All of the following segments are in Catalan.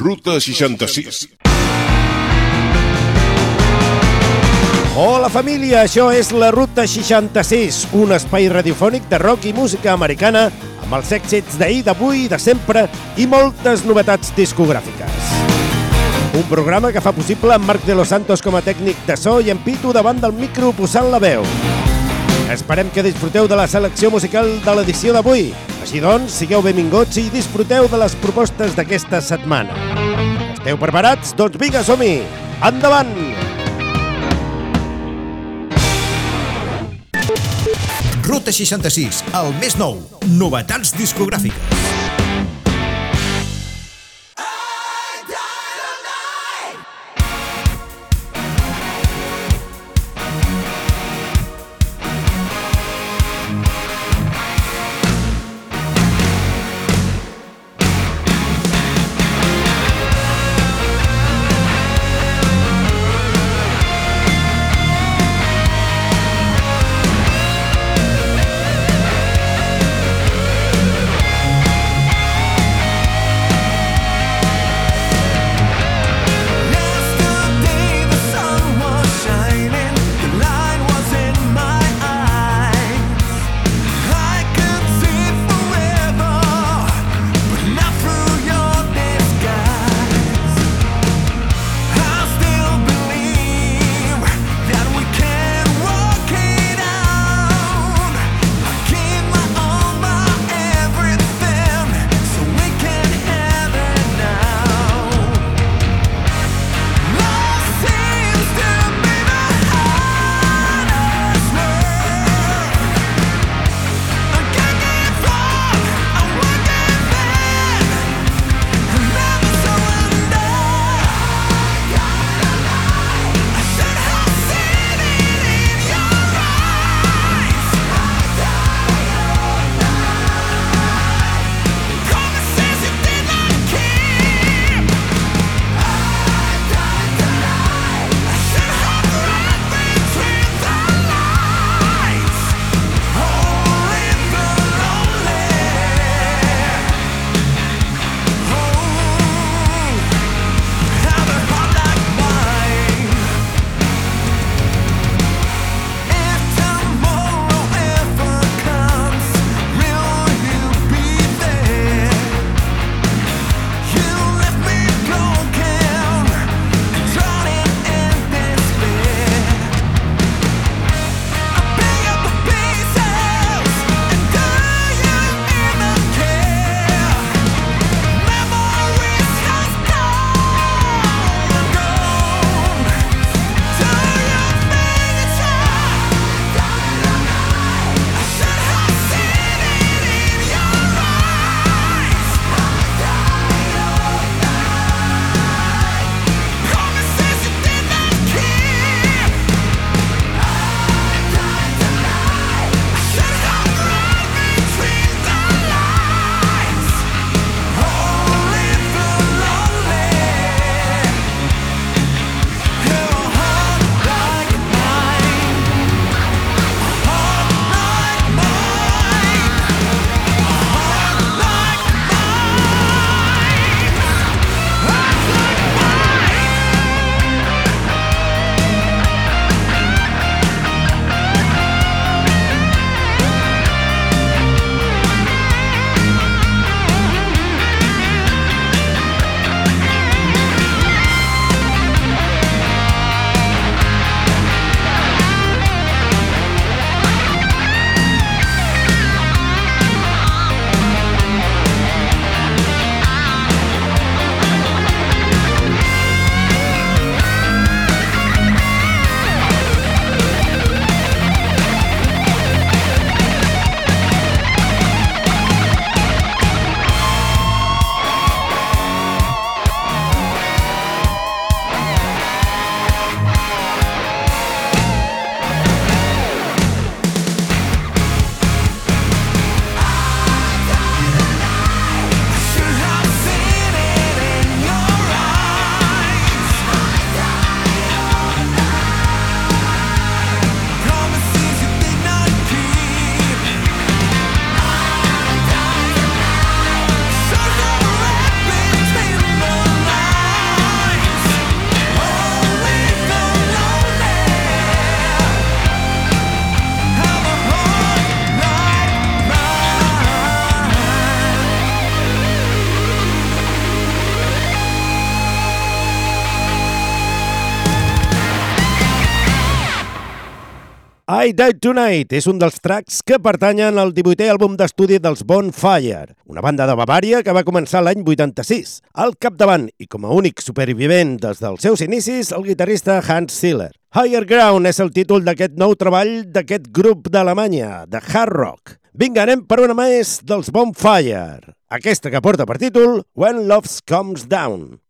Ruta 66. Hola família, això és la Ruta 66, un espai radiofònic de rock i música americana amb els èxits d'ahir, d'avui, de sempre i moltes novetats discogràfiques. Un programa que fa possible amb Marc de los Santos com a tècnic de so i en Pitu davant del micro posant la veu. Esperem que disfruteu de la selecció musical de l'edició d'avui. Així doncs, sigueu benvinguts i disfruteu de les propostes d'aquesta setmana. Esteu preparats? Doncs vinga, som-hi! Endavant! Ruta 66, el més nou. Novetats discogràfiques. I Died Tonight és un dels tracks que pertanyen al 18è àlbum d'estudi dels Bonfire, una banda de Bavària que va començar l'any 86. Al capdavant i com a únic supervivent des dels seus inicis, el guitarrista Hans Ziller. Higher Ground és el títol d'aquest nou treball d'aquest grup d'Alemanya, de hard rock. Vinga, anem per una més dels Bonfire. Aquesta que porta per títol When Love Comes Down.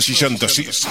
166.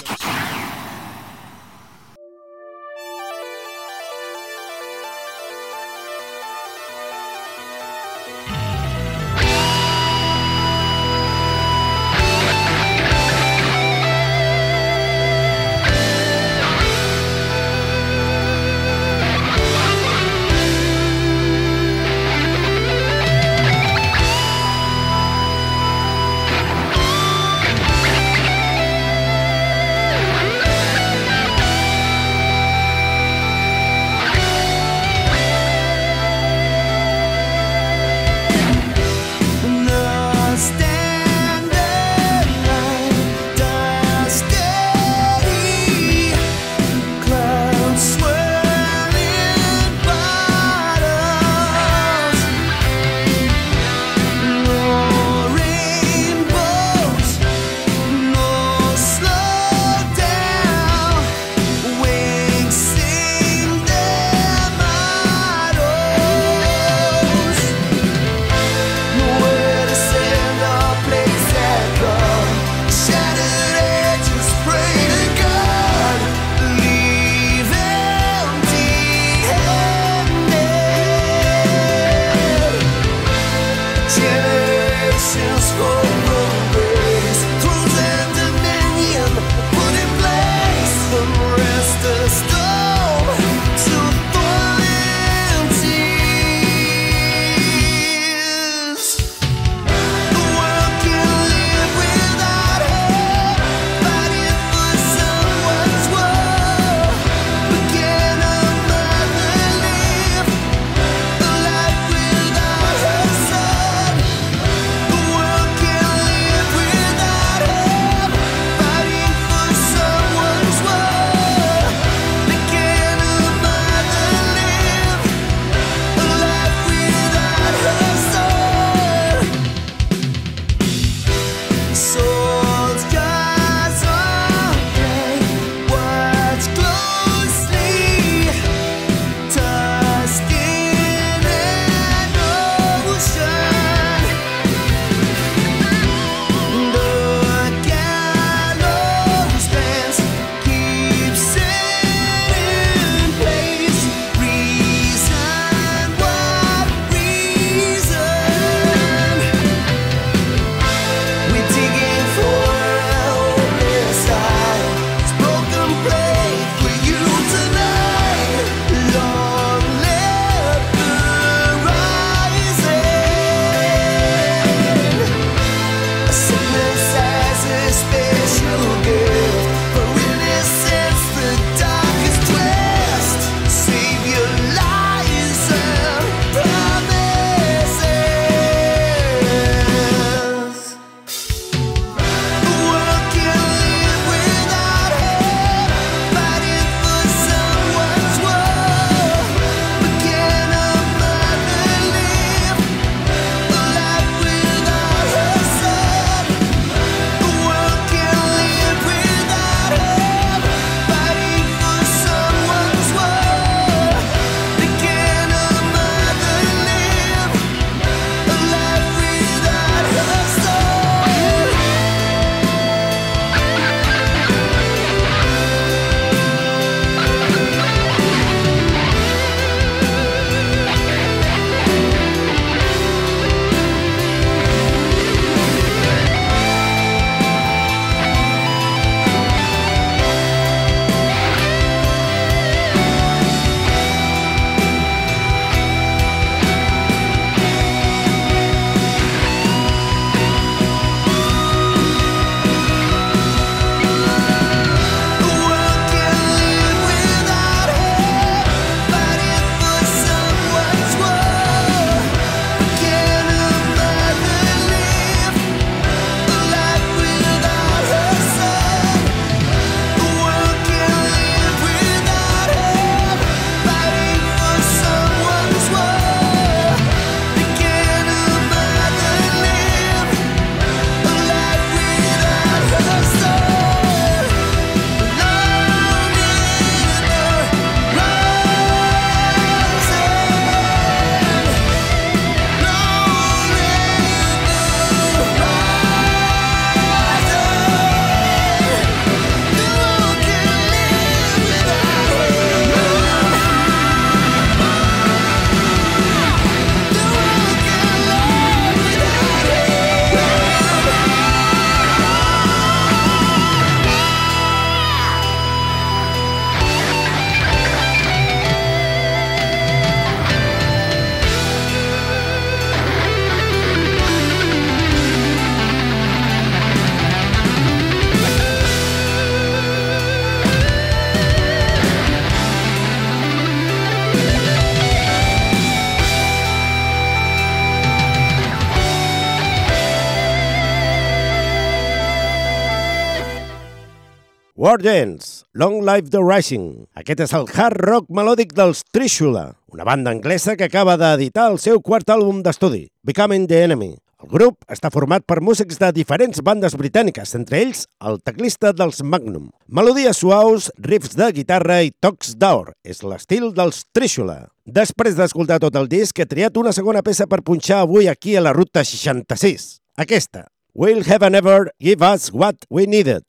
Borgens, Long Live the Rising. Aquest és el hard rock melòdic dels Trishula, una banda anglesa que acaba d'editar el seu quart àlbum d'estudi, Becoming the Enemy. El grup està format per músics de diferents bandes britàniques, entre ells el teclista dels Magnum. Melodies suaus, riffs de guitarra i tocs d'aur. És l'estil dels Trishula. Després d'escoltar tot el disc, he triat una segona peça per punxar avui aquí a la ruta 66. Aquesta, Will Have Never Give Us What We Needed.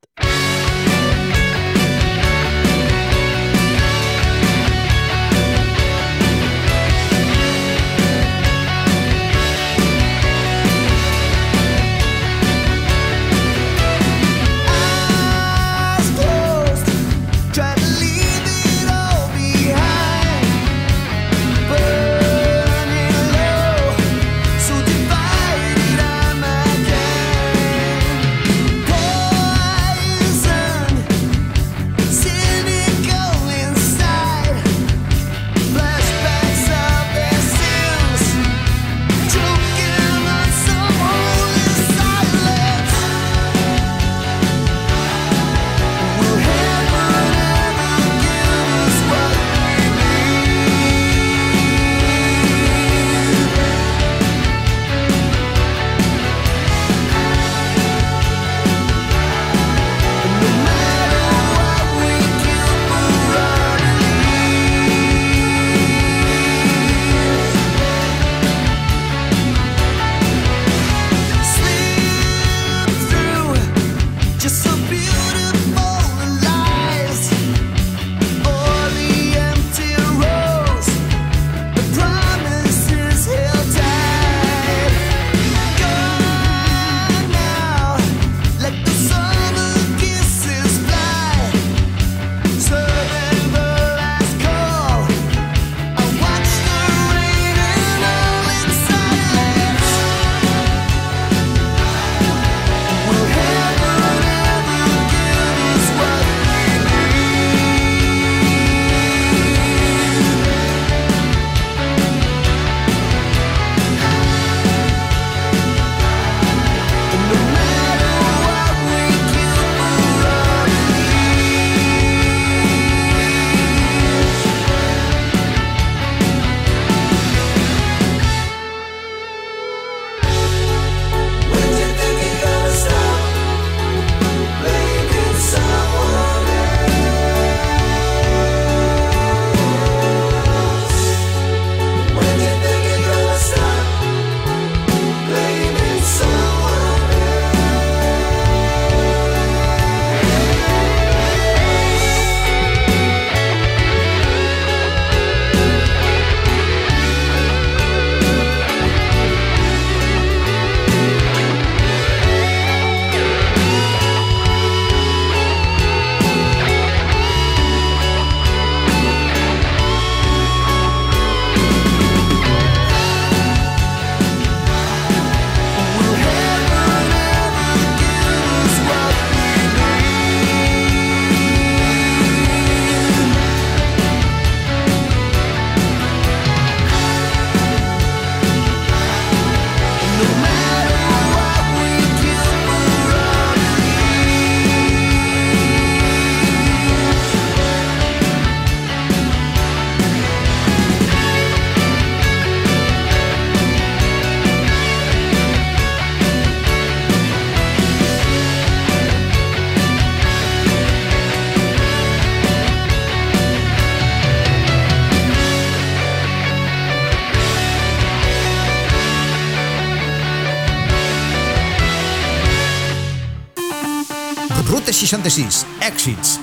Ruta 66, èxits,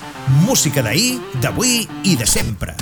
música d'ahir, d'avui i de sempre.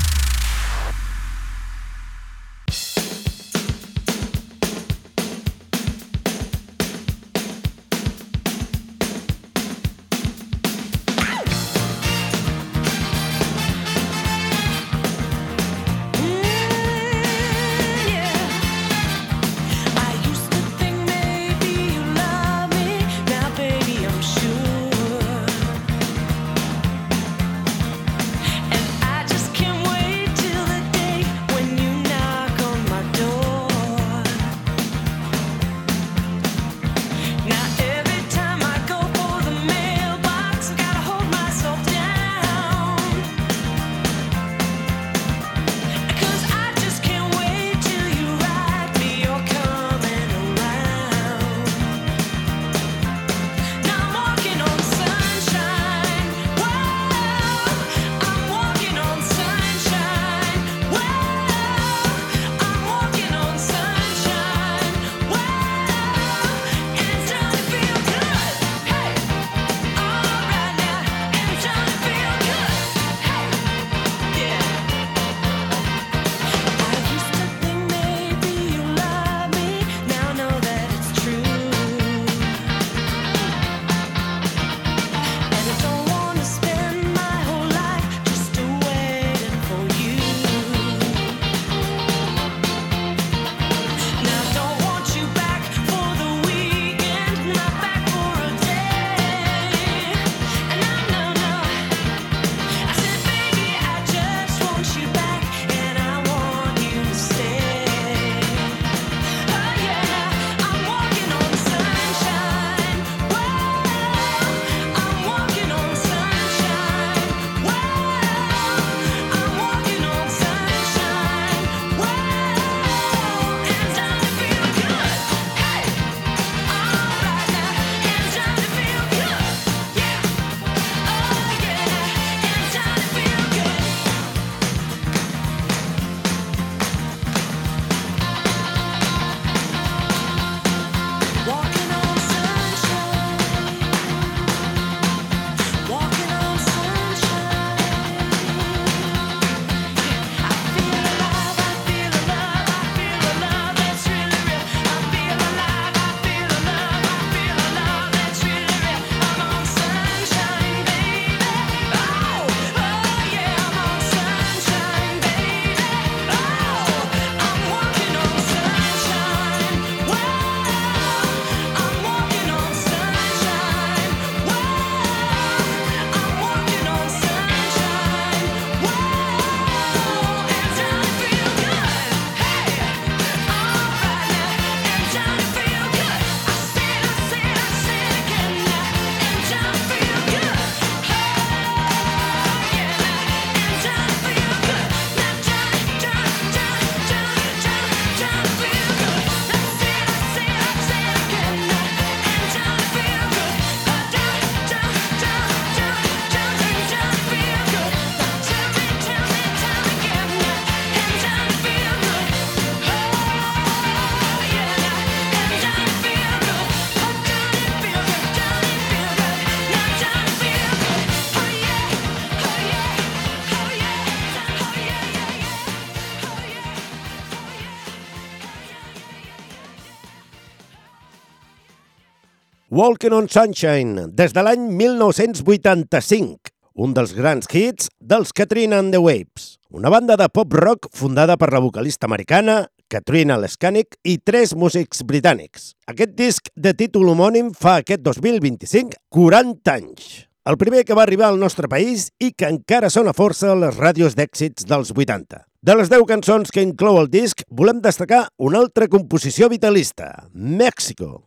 Walking on Sunshine, des de l'any 1985, un dels grans hits dels Katrina and the Waves, una banda de pop-rock fundada per la vocalista americana Katrina Lescanic i tres músics britànics. Aquest disc de títol homònim fa aquest 2025 40 anys. El primer que va arribar al nostre país i que encara sona força a les ràdios d'èxits dels 80. De les 10 cançons que inclou el disc, volem destacar una altra composició vitalista, Mèxico.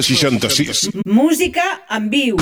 Ruta 66. Música en viu.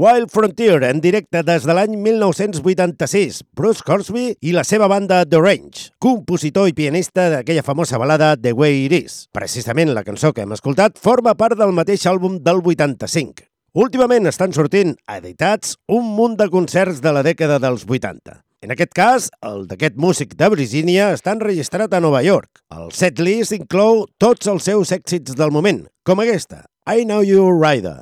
Wild Frontier, en directe des de l'any 1986, Bruce Horsby i la seva banda The Range, compositor i pianista d'aquella famosa balada The Way It Is. Precisament la cançó que hem escoltat forma part del mateix àlbum del 85. Últimament estan sortint editats un munt de concerts de la dècada dels 80. En aquest cas, el d'aquest músic de Virgínia està enregistrat a Nova York. El setlist inclou tots els seus èxits del moment, com aquesta, I Know You Rider.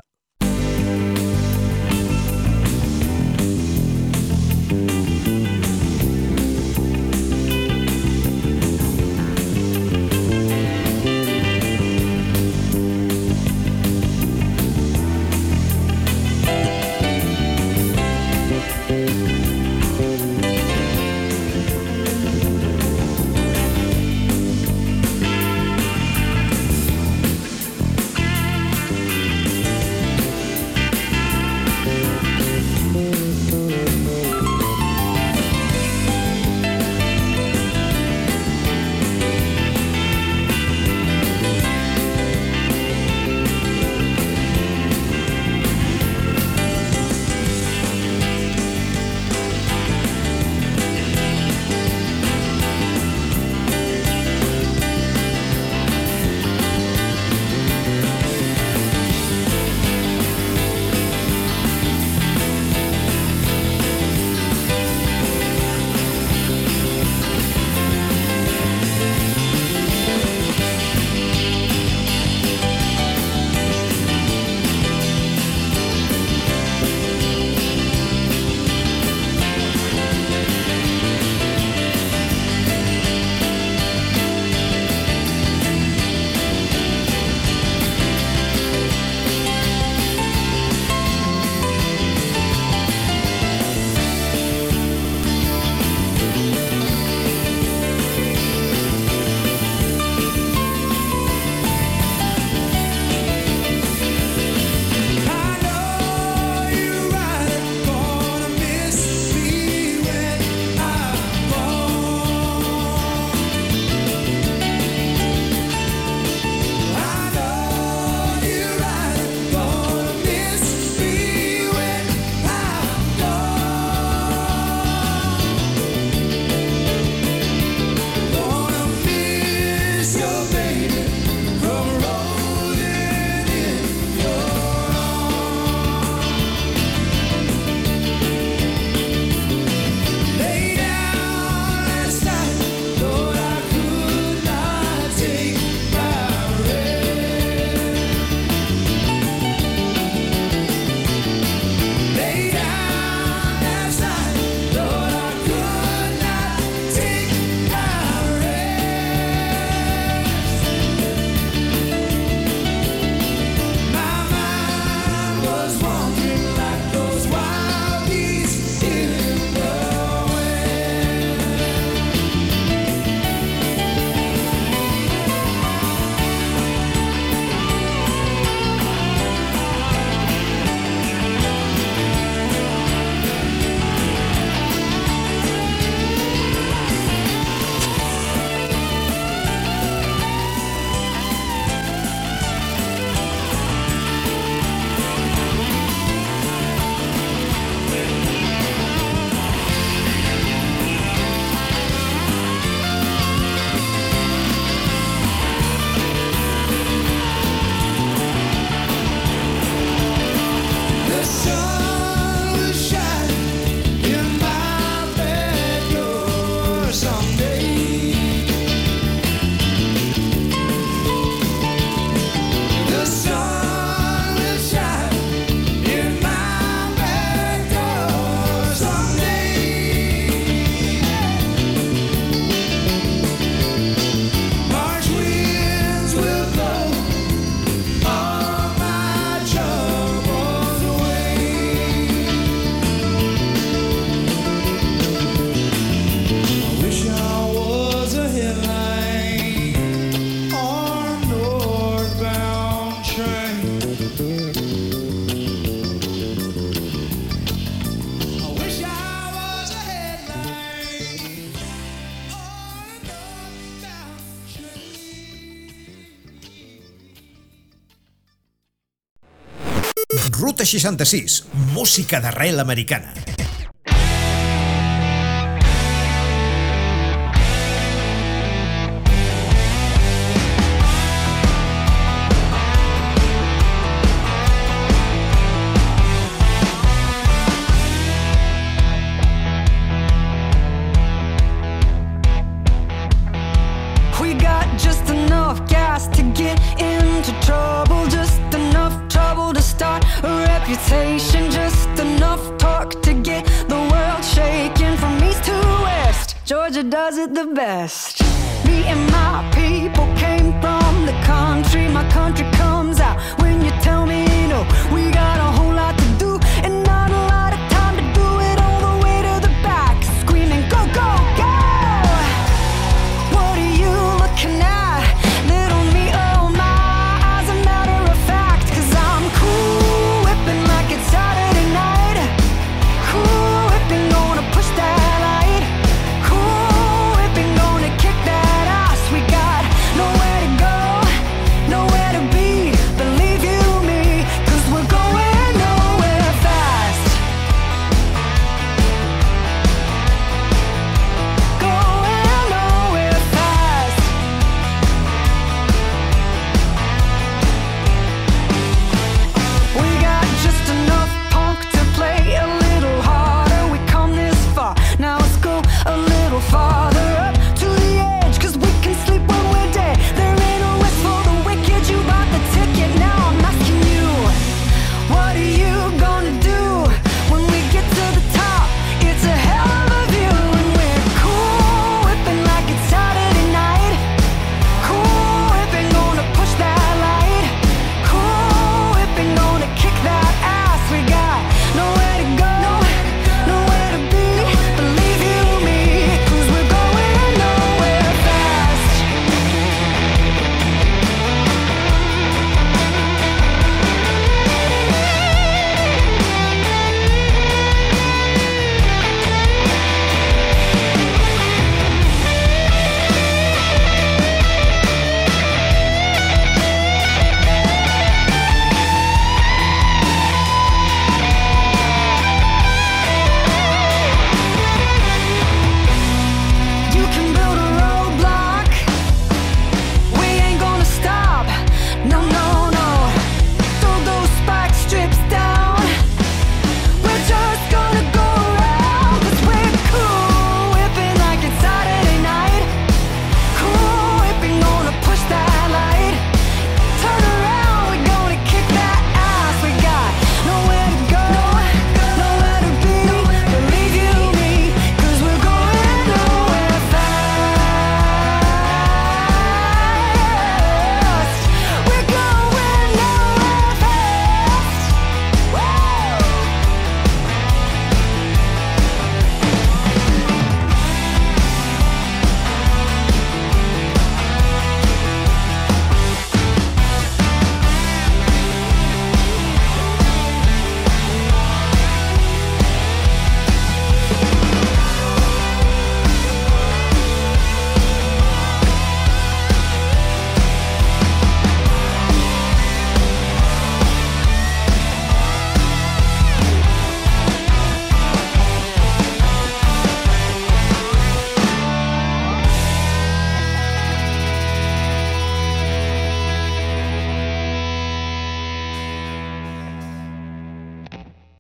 Ruta 66, música d'arrel americana.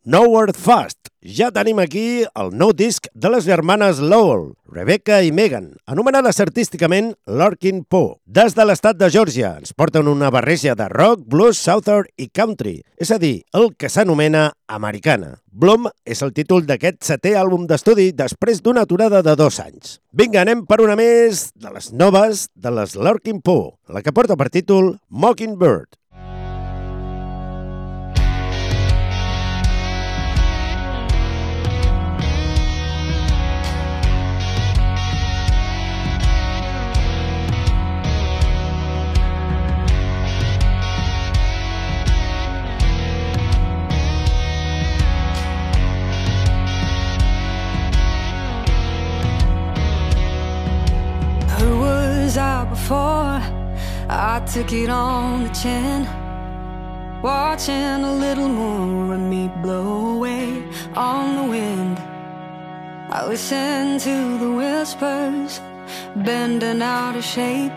Nowhere Fast. Ja tenim aquí el nou disc de les germanes Lowell, Rebecca i Megan, anomenades artísticament Lorkin Poe. Des de l'estat de Georgia ens porten una barreja de rock, blues, southern i country, és a dir, el que s'anomena americana. Bloom és el títol d'aquest setè àlbum d'estudi després d'una aturada de dos anys. Vinga, anem per una més de les noves de les Lorkin Poe, la que porta per títol Mockingbird. Before I took it on the chin watching a little more of me blow away on the wind. I listen to the whispers, bending out of shape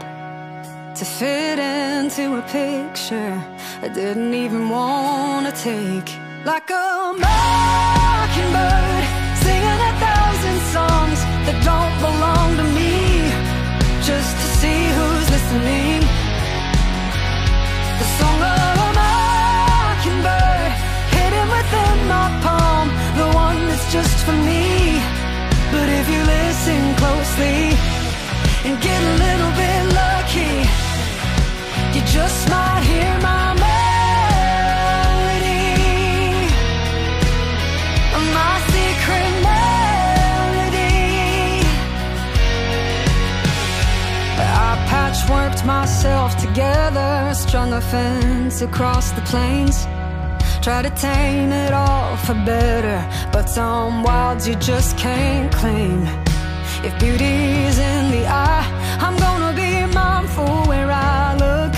to fit into a picture I didn't even want to take. Like a mockingbird just for me. But if you listen closely and get a little bit lucky, you just might hear my melody, my secret melody. I patchworked myself together, strung a fence across the plains. Try to tame it all for better, but some wilds you just can't claim. If beauty's in the eye, I'm gonna be mindful where I look.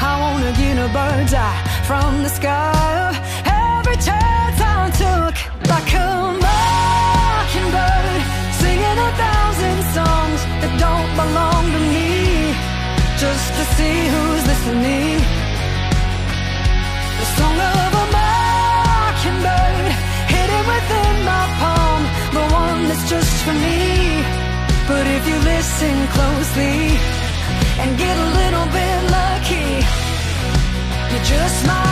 I wanna get a bird's eye from the sky of every chance I took, like a mockingbird, singing a thousand songs that don't belong to me, just to see who's listening. The song of listen closely and get a little bit lucky, you just might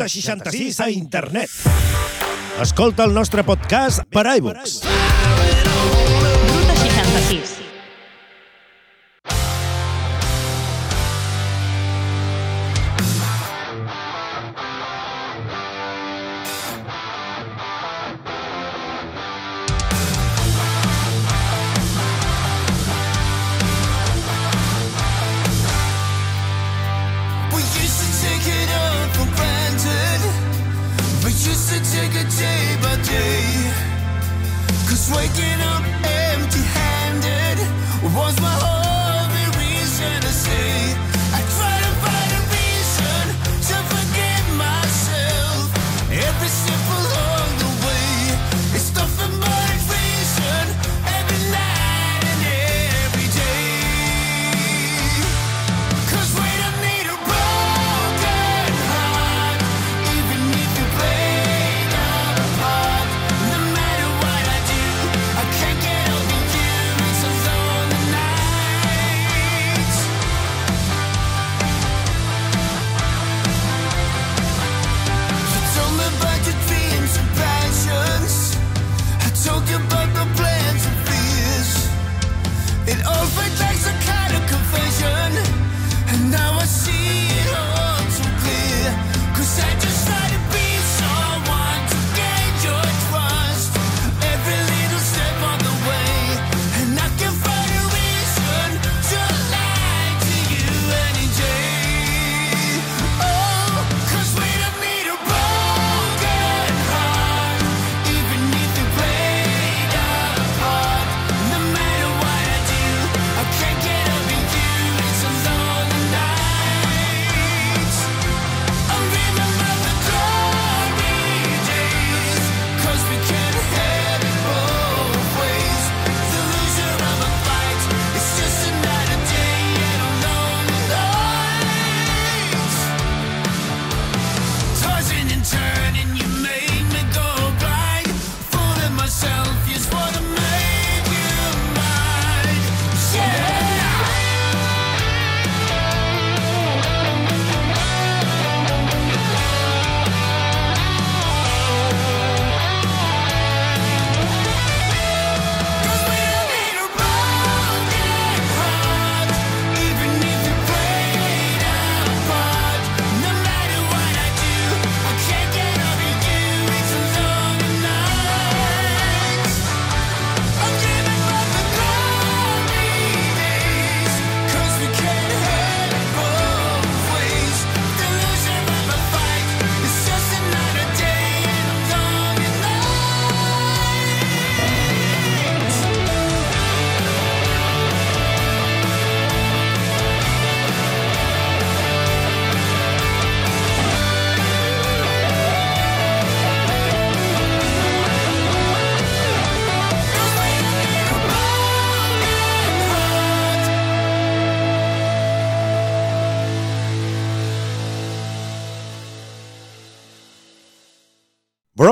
366 a internet. Escolta el nostre podcast per iVoox. Ruta 66.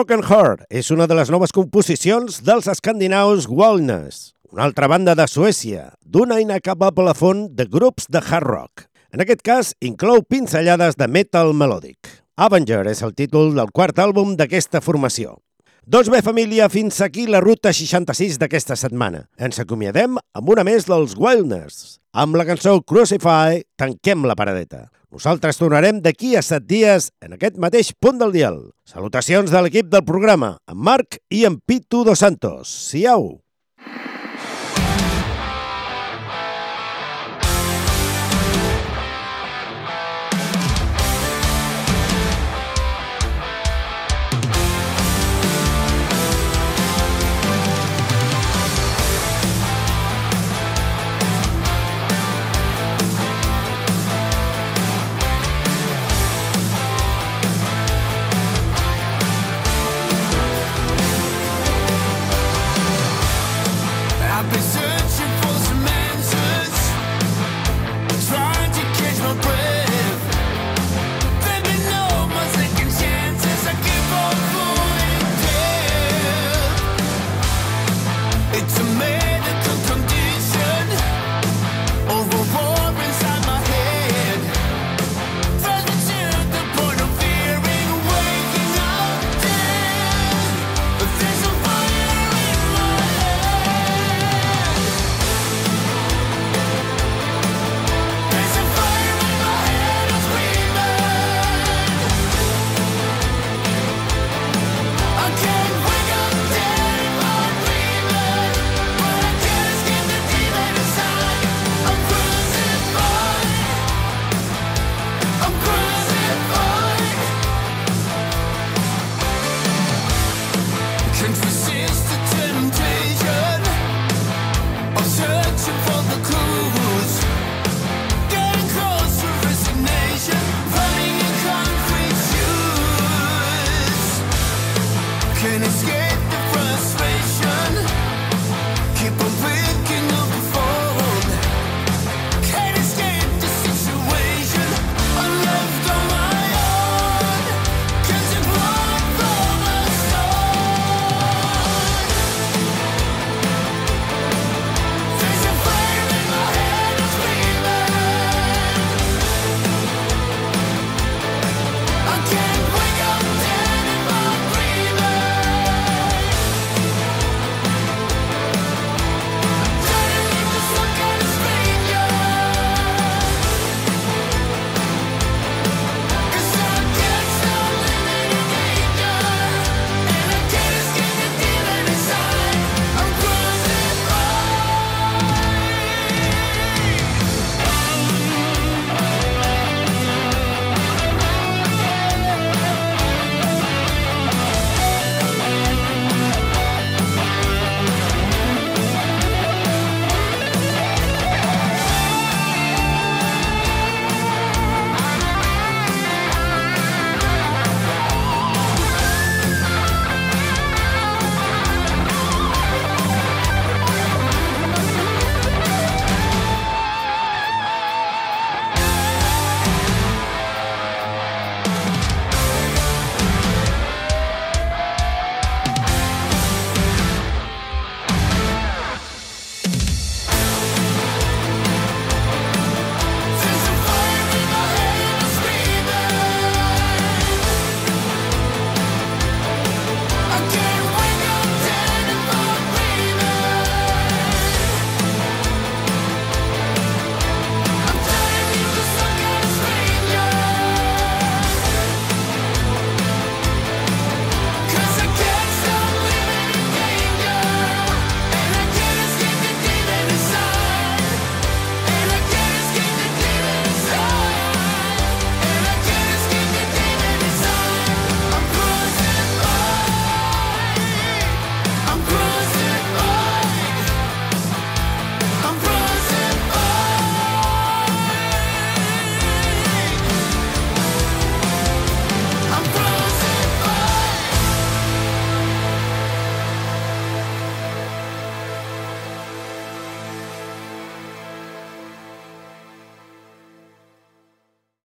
Broken Heart és una de les noves composicions dels escandinaus Walness, una altra banda de Suècia, d'una inacabable font de grups de hard rock. En aquest cas, inclou pinzellades de metal melòdic. Avenger és el títol del quart àlbum d'aquesta formació. Doncs bé, família, fins aquí la ruta 66 d'aquesta setmana. Ens acomiadem amb una més dels Wildness. Amb la cançó Crucify, tanquem la paradeta. Nosaltres tornarem d'aquí a set dies en aquest mateix punt del dial. Salutacions de l'equip del programa, en Marc i en Pitu Dos Santos. Siau!